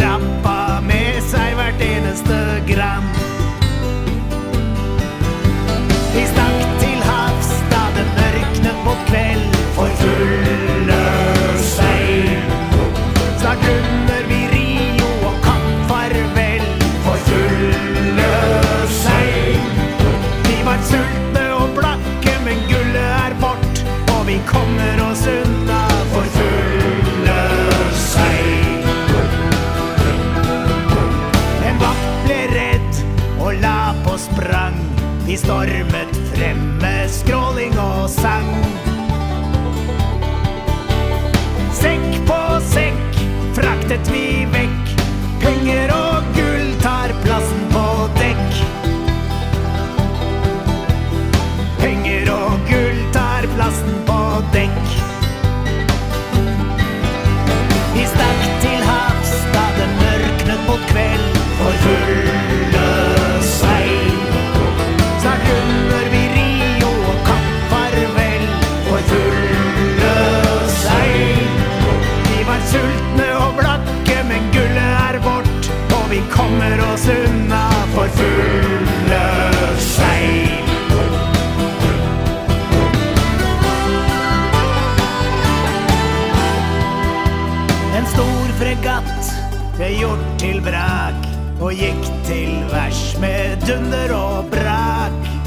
la. opp og sprang. Vi stormet frem med skråling og sang. kommer oss unna for fulle seil. En stor fregatt ble gjort til vrak og gikk til værs med dunder og brak.